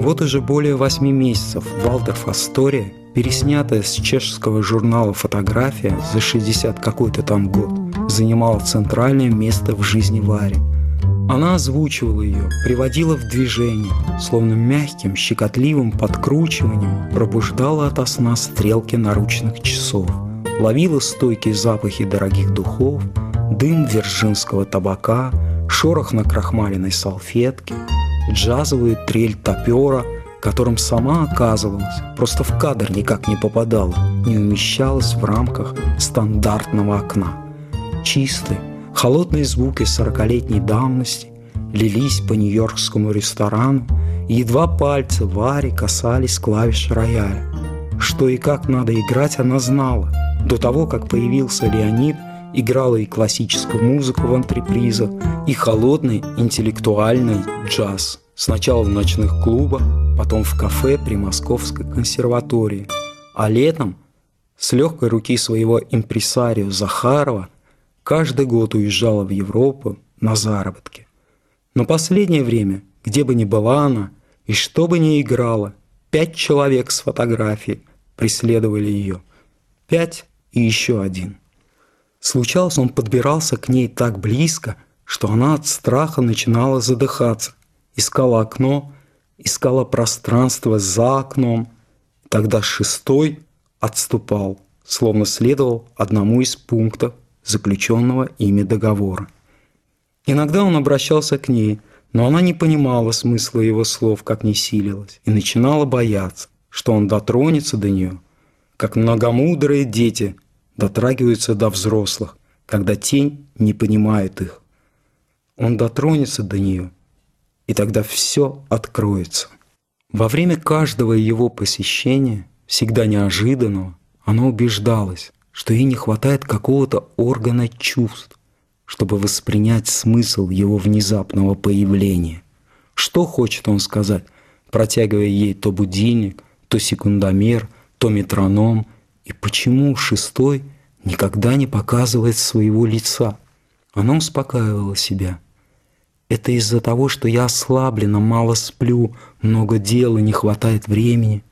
Вот уже более восьми месяцев Валтер Фастория, переснятая с чешского журнала фотография за 60 какой-то там год, занимала центральное место в жизни Вари. Она озвучивала ее, приводила в движение, словно мягким, щекотливым подкручиванием пробуждала ото сна стрелки наручных часов, ловила стойкие запахи дорогих духов, дым вержинского табака, шорох на крахмаленной салфетке, джазовую трель топера, которым сама оказывалась, просто в кадр никак не попадала, не умещалась в рамках стандартного окна. Чистый, холодные звуки сорокалетней давности лились по нью-йоркскому ресторану, и едва пальцы Вари касались клавиш рояля. Что и как надо играть, она знала. До того, как появился Леонид – играла и классическую музыку в антрепризах, и холодный интеллектуальный джаз. Сначала в ночных клубах, потом в кафе при Московской консерватории. А летом с легкой руки своего импресарио Захарова каждый год уезжала в Европу на заработки. Но последнее время, где бы ни была она и что бы ни играла, пять человек с фотографией преследовали ее. Пять и еще один. Случалось, он подбирался к ней так близко, что она от страха начинала задыхаться. Искала окно, искала пространство за окном. Тогда шестой отступал, словно следовал одному из пунктов заключенного ими договора. Иногда он обращался к ней, но она не понимала смысла его слов, как не силилась, и начинала бояться, что он дотронется до нее, как многомудрые дети – дотрагиваются до взрослых, когда тень не понимает их. Он дотронется до нее, и тогда все откроется. Во время каждого его посещения, всегда неожиданного, она убеждалась, что ей не хватает какого-то органа чувств, чтобы воспринять смысл его внезапного появления. Что хочет он сказать, протягивая ей то будильник, то секундомер, то метроном – и почему шестой никогда не показывает своего лица? Она успокаивала себя. Это из-за того, что я ослаблена, мало сплю, много дел и не хватает времени.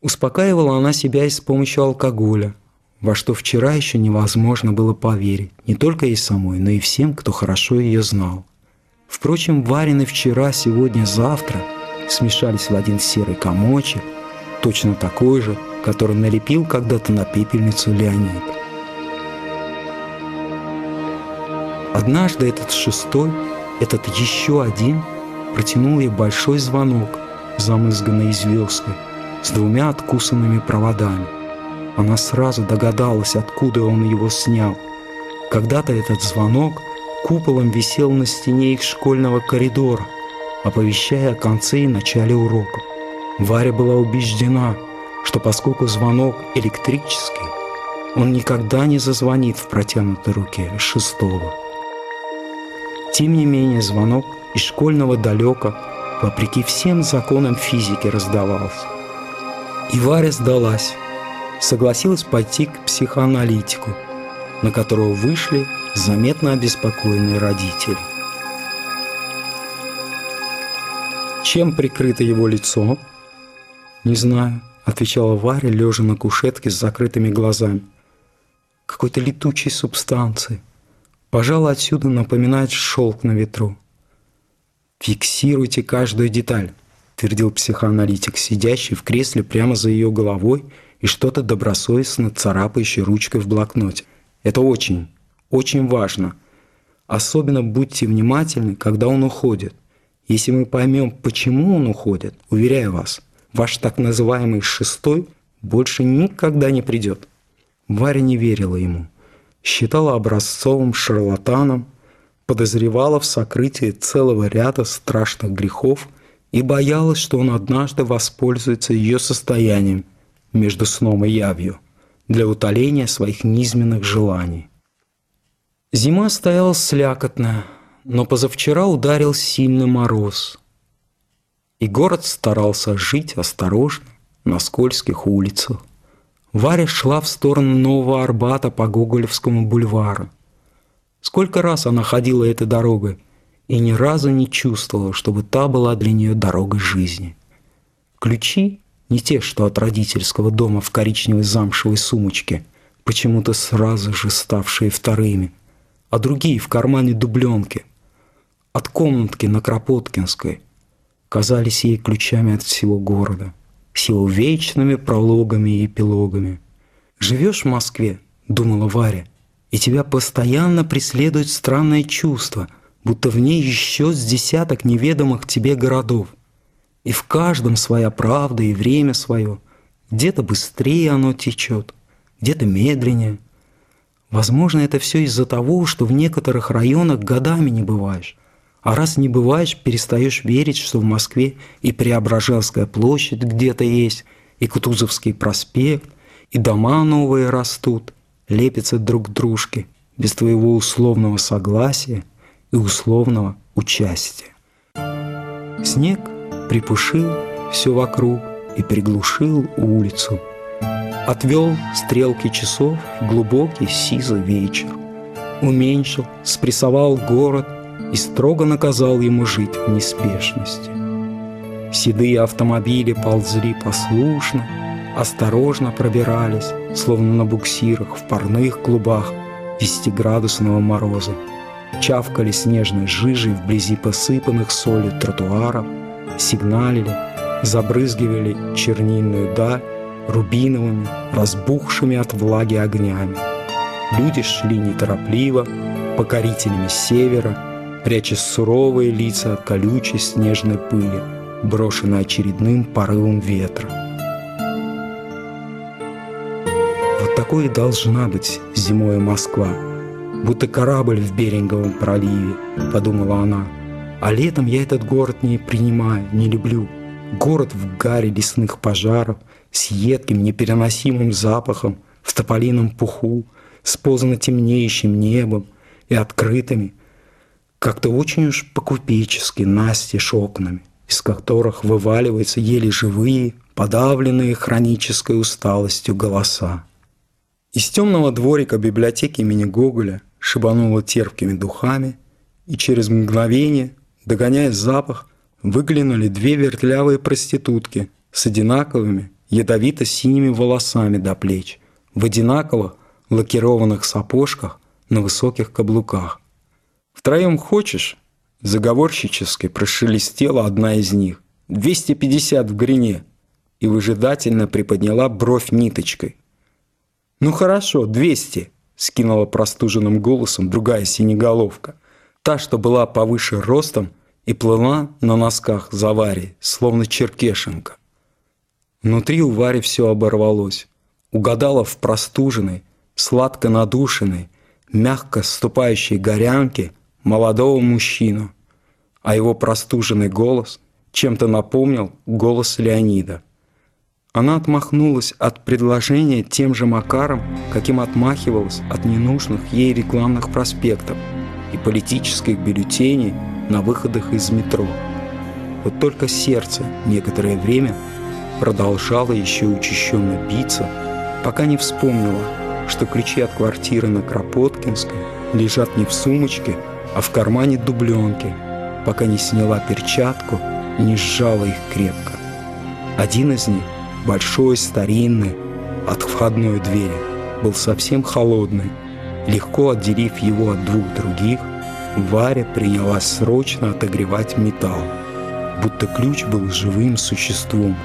Успокаивала она себя и с помощью алкоголя, во что вчера еще невозможно было поверить, не только ей самой, но и всем, кто хорошо ее знал. Впрочем, Варины вчера, сегодня, завтра смешались в один серый комочек, точно такой же, который налепил когда-то на пепельницу Леонид. Однажды этот шестой, этот еще один, протянул ей большой звонок, замызганный звездкой, с двумя откусанными проводами. Она сразу догадалась, откуда он его снял. Когда-то этот звонок куполом висел на стене их школьного коридора, оповещая о конце и начале урока. Варя была убеждена – что поскольку звонок электрический, он никогда не зазвонит в протянутой руке шестого. Тем не менее, звонок из школьного далека, вопреки всем законам физики, раздавался. И Варя сдалась, согласилась пойти к психоаналитику, на которого вышли заметно обеспокоенные родители. Чем прикрыто его лицо? Не знаю отвечала Варя, лежа на кушетке с закрытыми глазами. Какой-то летучей субстанции. Пожалуй, отсюда напоминает шелк на ветру. «Фиксируйте каждую деталь», – твердил психоаналитик, сидящий в кресле прямо за ее головой и что-то добросовестно царапающий ручкой в блокноте. «Это очень, очень важно. Особенно будьте внимательны, когда он уходит. Если мы поймем, почему он уходит, уверяю вас – ваш так называемый шестой больше никогда не придет. Варя не верила ему, считала образцовым шарлатаном, подозревала в сокрытии целого ряда страшных грехов и боялась, что он однажды воспользуется ее состоянием между сном и явью для утоления своих низменных желаний. Зима стояла слякотная, но позавчера ударил сильный мороз – и город старался жить осторожно на скользких улицах. Варя шла в сторону Нового Арбата по Гоголевскому бульвару. Сколько раз она ходила этой дорогой и ни разу не чувствовала, чтобы та была для нее дорогой жизни. Ключи, не те, что от родительского дома в коричневой замшевой сумочке, почему-то сразу же ставшие вторыми, а другие в кармане дубленки, от комнатки на Кропоткинской, казались ей ключами от всего города, с его вечными прологами и эпилогами. «Живешь в Москве?» — думала Варя, и тебя постоянно преследует странное чувство, будто в ней еще с десяток неведомых тебе городов. И в каждом своя правда и время свое. Где-то быстрее оно течет, где-то медленнее. Возможно, это все из-за того, что в некоторых районах годами не бываешь. А раз не бываешь, перестаешь верить, что в Москве и Преображенская площадь где-то есть, и Кутузовский проспект, и дома новые растут, лепятся друг к дружке без твоего условного согласия и условного участия. Снег припушил все вокруг и приглушил улицу. Отвел стрелки часов в глубокий сизый вечер. Уменьшил, спрессовал город и строго наказал ему жить в неспешности. Седые автомобили ползли послушно, осторожно пробирались, словно на буксирах в парных клубах десятиградусного мороза. Чавкали снежной жижей вблизи посыпанных солью тротуаров, сигналили, забрызгивали чернильную даль рубиновыми, разбухшими от влаги огнями. Люди шли неторопливо, покорителями севера, пряча суровые лица от колючей снежной пыли, брошенной очередным порывом ветра. Вот такой и должна быть зимой Москва, будто корабль в Беринговом проливе, подумала она. А летом я этот город не принимаю, не люблю. Город в гаре лесных пожаров, с едким непереносимым запахом, в тополином пуху, с поздно темнеющим небом и открытыми, как-то очень уж по-купечески настежь окнами, из которых вываливаются еле живые, подавленные хронической усталостью голоса. Из темного дворика библиотеки имени Гоголя шибануло терпкими духами, и через мгновение Догоняя запах, выглянули две вертлявые проститутки с одинаковыми ядовито-синими волосами до плеч, в одинаковых лакированных сапожках на высоких каблуках. «Втроем хочешь?» – заговорщически прошелестела одна из них. «250 в грине!» и выжидательно приподняла бровь ниточкой. «Ну хорошо, 200!» – скинула простуженным голосом другая синеголовка – Та, что была повыше ростом и плыла на носках за Варей, словно черкешенка. Внутри у Вари все оборвалось. Угадала в простуженной, сладко надушенной, мягко ступающей горянке молодого мужчину, а его простуженный голос чем-то напомнил голос Леонида. Она отмахнулась от предложения тем же макаром, каким отмахивалась от ненужных ей рекламных проспектов – и политических бюллетеней на выходах из метро. Вот только сердце некоторое время продолжало еще учащенно биться, пока не вспомнила, что ключи от квартиры на Кропоткинской лежат не в сумочке, а в кармане дубленки, пока не сняла перчатку не сжала их крепко. Один из них, большой, старинный, от входной двери, был совсем холодный, Легко отделив его от двух других, Варя принялась срочно отогревать металл, будто ключ был живым существом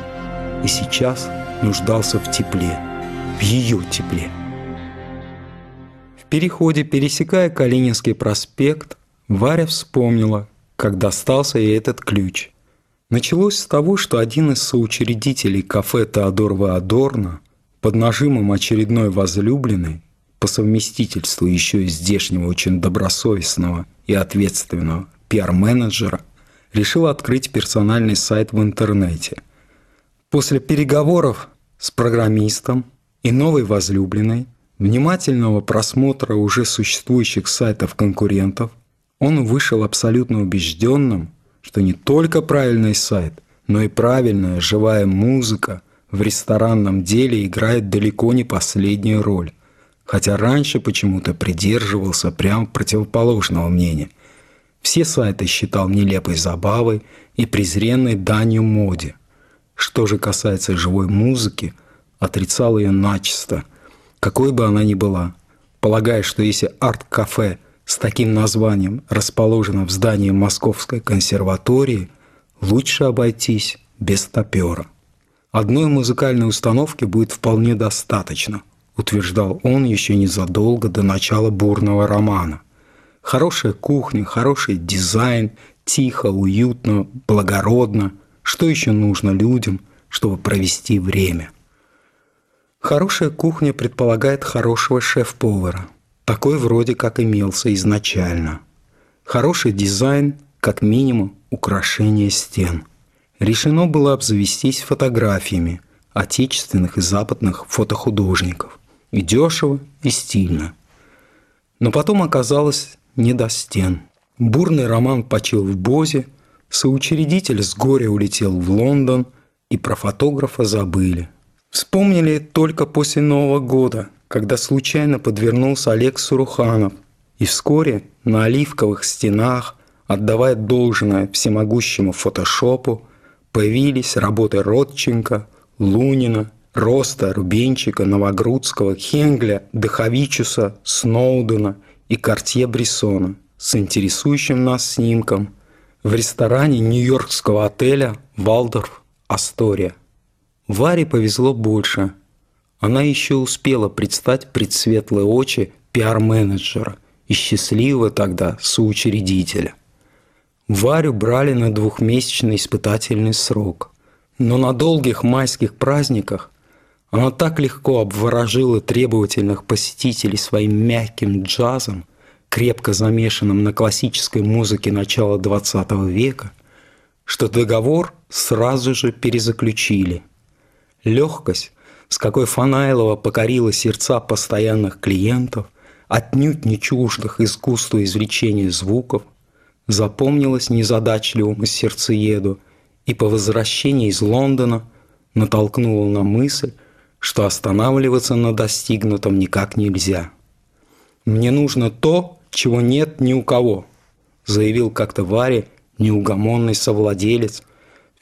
и сейчас нуждался в тепле, в ее тепле. В переходе, пересекая Калининский проспект, Варя вспомнила, как достался ей этот ключ. Началось с того, что один из соучредителей кафе Теодорова Адорна под нажимом очередной возлюбленной по совместительству еще и здешнего очень добросовестного и ответственного пиар-менеджера, решил открыть персональный сайт в интернете. После переговоров с программистом и новой возлюбленной, внимательного просмотра уже существующих сайтов конкурентов, он вышел абсолютно убежденным, что не только правильный сайт, но и правильная живая музыка в ресторанном деле играет далеко не последнюю роль – хотя раньше почему-то придерживался прямо противоположного мнения. Все сайты считал нелепой забавой и презренной данью моде. Что же касается живой музыки, отрицал ее начисто, какой бы она ни была, полагая, что если арт-кафе с таким названием расположено в здании Московской консерватории, лучше обойтись без топера. Одной музыкальной установки будет вполне достаточно, утверждал он еще незадолго до начала бурного романа. Хорошая кухня, хороший дизайн, тихо, уютно, благородно. Что еще нужно людям, чтобы провести время? Хорошая кухня предполагает хорошего шеф-повара. Такой вроде как имелся изначально. Хороший дизайн, как минимум, украшение стен – решено было обзавестись фотографиями отечественных и западных фотохудожников. И дешево, и стильно. Но потом оказалось не до стен. Бурный роман почил в Бозе, соучредитель с горя улетел в Лондон, и про фотографа забыли. Вспомнили только после Нового года, когда случайно подвернулся Олег Суруханов, и вскоре на оливковых стенах, отдавая должное всемогущему фотошопу, Появились работы Родченко, Лунина, Роста, Рубенчика, Новогрудского, Хенгля, Даховичуса, Сноудена и Картье-Брессона с интересующим нас снимком в ресторане нью-йоркского отеля «Валдорф Астория». Варе повезло больше. Она еще успела предстать пред светлые очи пиар-менеджера и счастливого тогда соучредителя – Варю брали на двухмесячный испытательный срок. Но на долгих майских праздниках она так легко обворожила требовательных посетителей своим мягким джазом, крепко замешанным на классической музыке начала XX века, что договор сразу же перезаключили. Легкость, с какой Фанайлова покорила сердца постоянных клиентов, отнюдь не чуждых искусству извлечения звуков – запомнилось незадачливому сердцееду и по возвращении из Лондона натолкнуло на мысль, что останавливаться на достигнутом никак нельзя. «Мне нужно то, чего нет ни у кого», заявил как-то Варе неугомонный совладелец,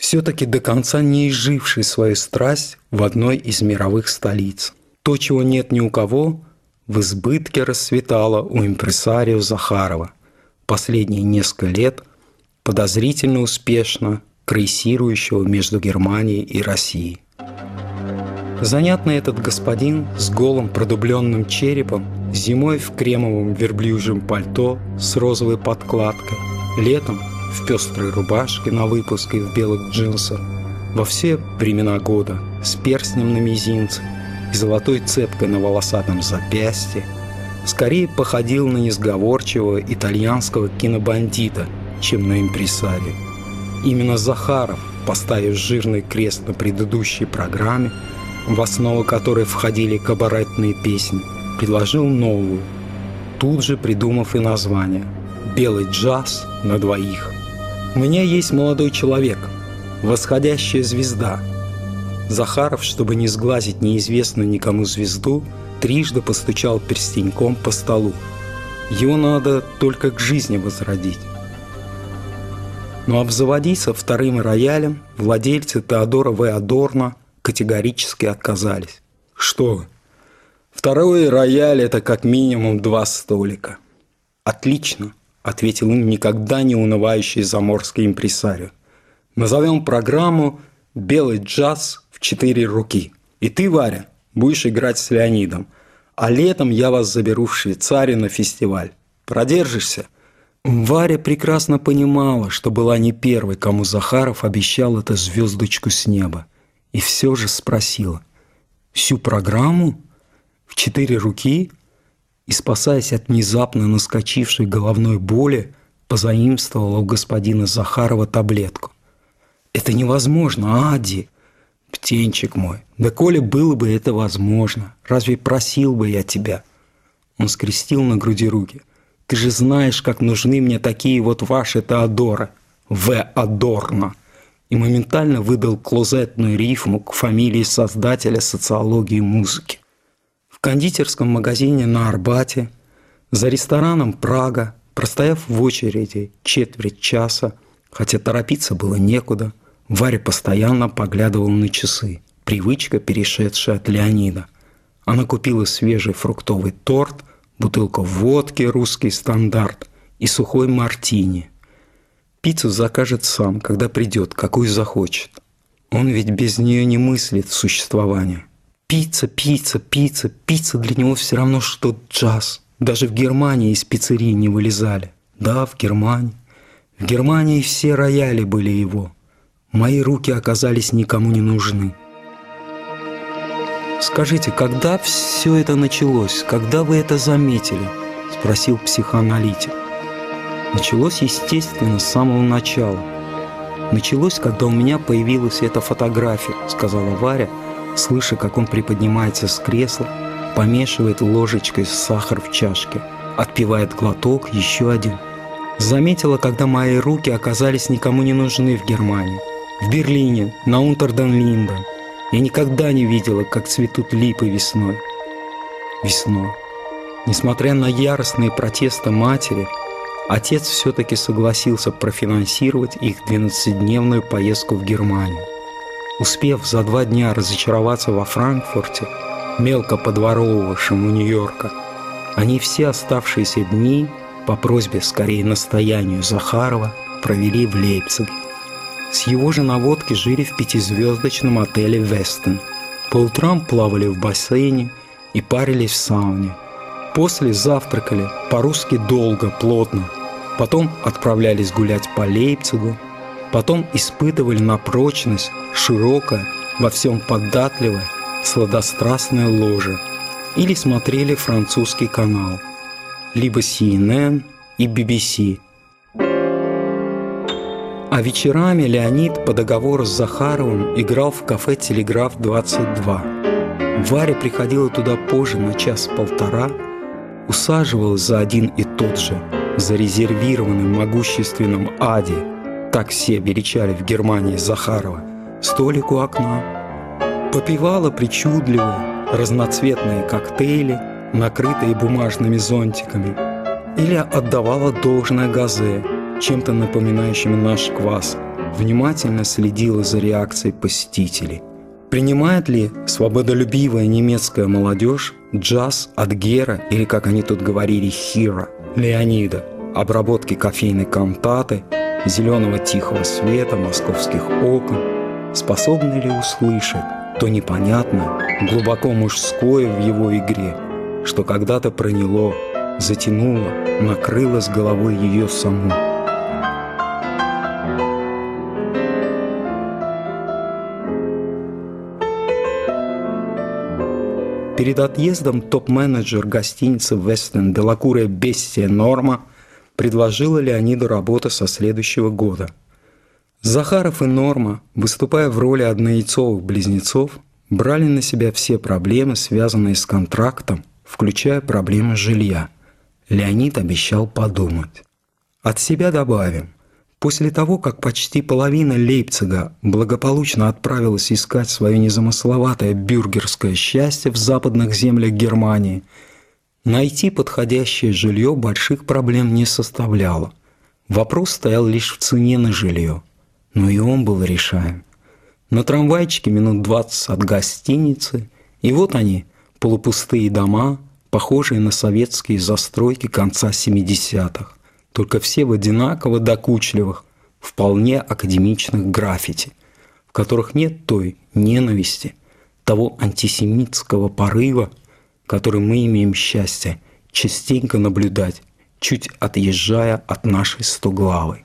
все-таки до конца не изживший свою страсть в одной из мировых столиц. То, чего нет ни у кого, в избытке расцветало у импресарио Захарова – последние несколько лет подозрительно успешно крейсирующего между Германией и Россией. Занятный этот господин с голым продубленным черепом, зимой в кремовом верблюжьем пальто с розовой подкладкой, летом в пестрой рубашке на выпуск и в белых джинсах, во все времена года с перстнем на мизинце и золотой цепкой на волосатом запястье – скорее походил на несговорчивого итальянского кинобандита, чем на импресарио. Именно Захаров, поставив жирный крест на предыдущей программе, в основу которой входили кабаретные песни, предложил новую, тут же придумав и название «Белый джаз на двоих». «У меня есть молодой человек, восходящая звезда». Захаров, чтобы не сглазить неизвестную никому звезду, трижды постучал перстеньком по столу. Его надо только к жизни возродить. Но обзаводиться вторым роялем владельцы Теодора В. Адорна категорически отказались. Что? Второй рояль – это как минимум два столика. Отлично, ответил им никогда не унывающий заморский импресарио. Назовем программу «Белый джаз в четыре руки». И ты, Варя, будешь играть с Леонидом. А летом я вас заберу в Швейцарию на фестиваль. Продержишься?» Варя прекрасно понимала, что была не первой, кому Захаров обещал эту звездочку с неба. И все же спросила. «Всю программу? В четыре руки?» И, спасаясь от внезапно наскочившей головной боли, позаимствовала у господина Захарова таблетку. «Это невозможно, Ади!» «Птенчик мой, да коли было бы это возможно, разве просил бы я тебя?» Он скрестил на груди руки. «Ты же знаешь, как нужны мне такие вот ваши Теодоры, В. Адорно!» И моментально выдал клозетную рифму к фамилии создателя социологии музыки. Кондитерском магазине на Арбате, за рестораном «Прага», простояв в очереди четверть часа, хотя торопиться было некуда – Варя постоянно поглядывала на часы, привычка, перешедшая от Леонида. Она купила свежий фруктовый торт, бутылку водки «Русский стандарт» и сухой мартини. Пиццу закажет сам, когда придет, какую захочет. Он ведь без нее не мыслит существования. Пицца, пицца, пицца, пицца для него все равно, что джаз. Даже в Германии из пиццерии не вылезали. Да, в Германии. В Германии все рояли были его. Мои руки оказались никому не нужны. «Скажите, когда все это началось? Когда вы это заметили?» – спросил психоаналитик. Началось, естественно, с самого начала. Началось, когда у меня появилась эта фотография, сказала Варя, слыша, как он приподнимается с кресла, помешивает ложечкой сахар в чашке, отпивает глоток, еще один. Заметила, когда мои руки оказались никому не нужны в Германии. В Берлине, на Унтерден-Линден. Я никогда не видела, как цветут липы весной. Весной. Несмотря на яростные протесты матери, отец все-таки согласился профинансировать их 12-дневную поездку в Германию. Успев за два дня разочароваться во Франкфурте, мелко подворовывавшем у Нью-Йорка, они все оставшиеся дни по просьбе, скорее настоянию Захарова, провели в Лейпциге. С его же наводки жили в пятизвездочном отеле «Вестен». По утрам плавали в бассейне и парились в сауне. После завтракали по-русски долго, плотно. Потом отправлялись гулять по Лейпцигу. Потом испытывали на прочность широкое, во всем податливое, сладострастное ложе. Или смотрели французский канал. Либо CNN и BBC – а вечерами Леонид по договору с Захаровым играл в кафе «Телеграф-22». Варя приходила туда позже на час-полтора, усаживалась за один и тот же, зарезервированным могущественным Аде, так все величали в Германии Захарова, столик у окна, попивала причудливые, разноцветные коктейли, накрытые бумажными зонтиками, или отдавала должное газе, чем-то напоминающим наш квас, внимательно следила за реакцией посетителей. Принимает ли свободолюбивая немецкая молодежь джаз от Гера или, как они тут говорили, Хира, Леонида, обработки кофейной кантаты, зеленого тихого света, московских окон, способны ли услышать то непонятное, глубоко мужское в его игре, что когда-то проняло, затянуло, накрыло с головой ее саму. Перед отъездом топ-менеджер гостиницы Вестен Делакурия Бестия Норма предложила Леониду работу со следующего года. Захаров и Норма, выступая в роли однояйцовых близнецов, брали на себя все проблемы, связанные с контрактом, включая проблемы жилья. Леонид обещал подумать. От себя добавим – После того, как почти половина Лейпцига благополучно отправилась искать свое незамысловатое бюргерское счастье в западных землях Германии, найти подходящее жилье больших проблем не составляло. Вопрос стоял лишь в цене на жилье, но и он был решаем. На трамвайчике минут 20 от гостиницы, и вот они, полупустые дома, похожие на советские застройки конца 70-х только все в одинаково докучливых, вполне академичных граффити, в которых нет той ненависти, того антисемитского порыва, который мы имеем счастье частенько наблюдать, чуть отъезжая от нашей стоглавы.